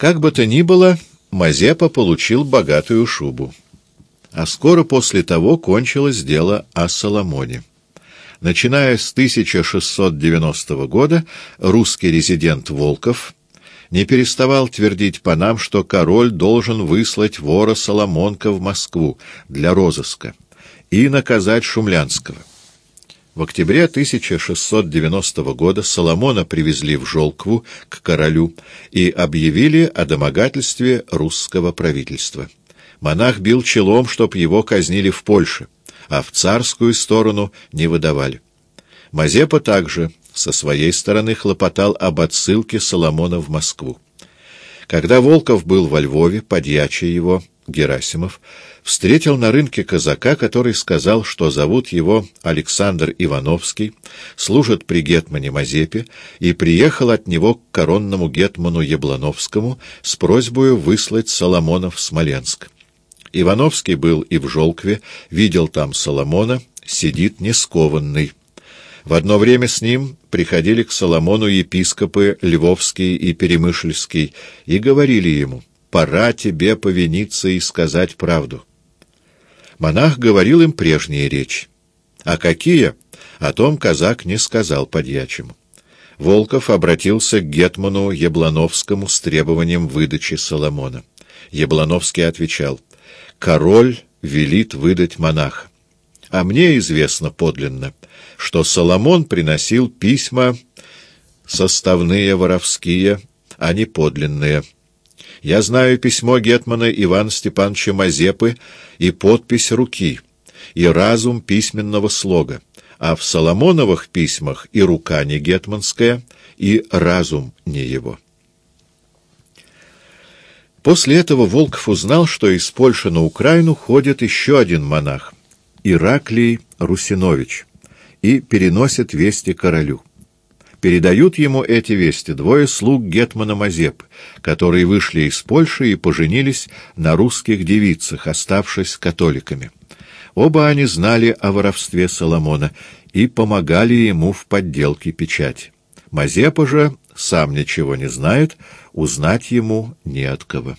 Как бы то ни было, Мазепа получил богатую шубу. А скоро после того кончилось дело о Соломоне. Начиная с 1690 года русский резидент Волков не переставал твердить по нам, что король должен выслать вора Соломонка в Москву для розыска и наказать Шумлянского. В октябре 1690 года Соломона привезли в Жолкву к королю и объявили о домогательстве русского правительства. Монах бил челом, чтоб его казнили в Польше, а в царскую сторону не выдавали. Мазепа также со своей стороны хлопотал об отсылке Соломона в Москву. Когда Волков был во Львове, подьячий его, Герасимов, встретил на рынке казака, который сказал, что зовут его Александр Ивановский, служит при гетмане Мазепе и приехал от него к коронному гетману Яблановскому с просьбой выслать Соломона в Смоленск. Ивановский был и в Жолкве, видел там Соломона, сидит нескованный. В одно время с ним приходили к Соломону епископы Львовский и Перемышльский и говорили ему, «Пора тебе повиниться и сказать правду». Монах говорил им прежние речи. А какие? О том казак не сказал подьячему. Волков обратился к гетману Яблановскому с требованием выдачи Соломона. Яблановский отвечал, «Король велит выдать монаха. А мне известно подлинно, что Соломон приносил письма составные воровские, а не подлинные». Я знаю письмо гетмана Ивана Степановича Мазепы и подпись руки, и разум письменного слога, а в Соломоновых письмах и рука не гетманская, и разум не его. После этого Волков узнал, что из Польши на Украину ходит еще один монах, Ираклий Русинович, и переносит вести королю. Передают ему эти вести двое слуг Гетмана Мазеп, которые вышли из Польши и поженились на русских девицах, оставшись католиками. Оба они знали о воровстве Соломона и помогали ему в подделке печати. Мазепа же сам ничего не знает, узнать ему не от кого.